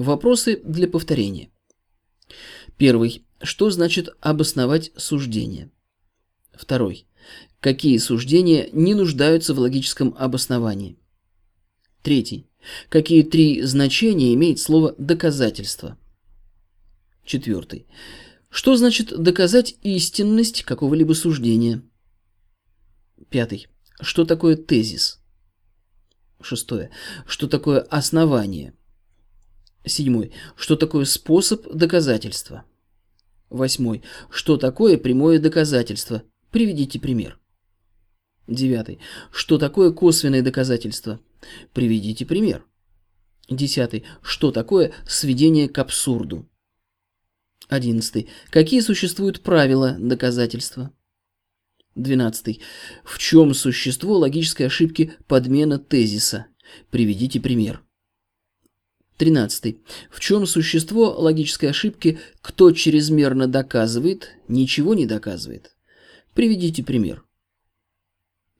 Вопросы для повторения. Первый. Что значит обосновать суждение? Второй. Какие суждения не нуждаются в логическом обосновании? Третий. Какие три значения имеет слово «доказательство»? Четвертый. Что значит доказать истинность какого-либо суждения? Пятый. Что такое тезис? Шестое. Что такое основание? Седьмой. Что такое способ доказательства? Восьмой. Что такое прямое доказательство? Приведите пример. Девятый. Что такое косвенное доказательство? Приведите пример. Десятый. Что такое сведение к абсурду? Одиннадцатый. Какие существуют правила доказательства? Двенадцатый. В чем существо логической ошибки подмена тезиса? Приведите пример. Тринадцатый. В чем существо логической ошибки «кто чрезмерно доказывает, ничего не доказывает»? Приведите пример.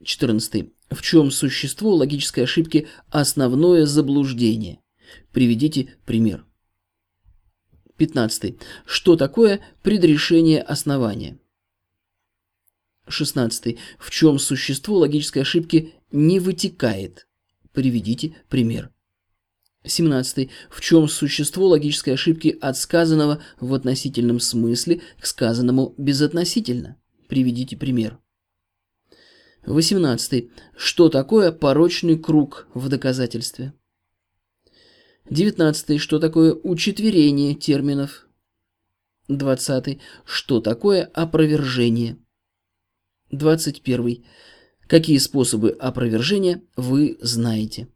Четырнадцатый. В чем существо логической ошибки «основное заблуждение»? Приведите пример. 15. Что такое предрешение основания? 16. В чем существо логической ошибки не вытекает? Приведите пример. 17. В чем существо логической ошибки от сказанного в относительном смысле к сказанному безотносительно? Приведите пример. 18. Что такое порочный круг в доказательстве? 19. Что такое учетверение терминов? 20. Что такое опровержение? 21. Какие способы опровержения вы знаете?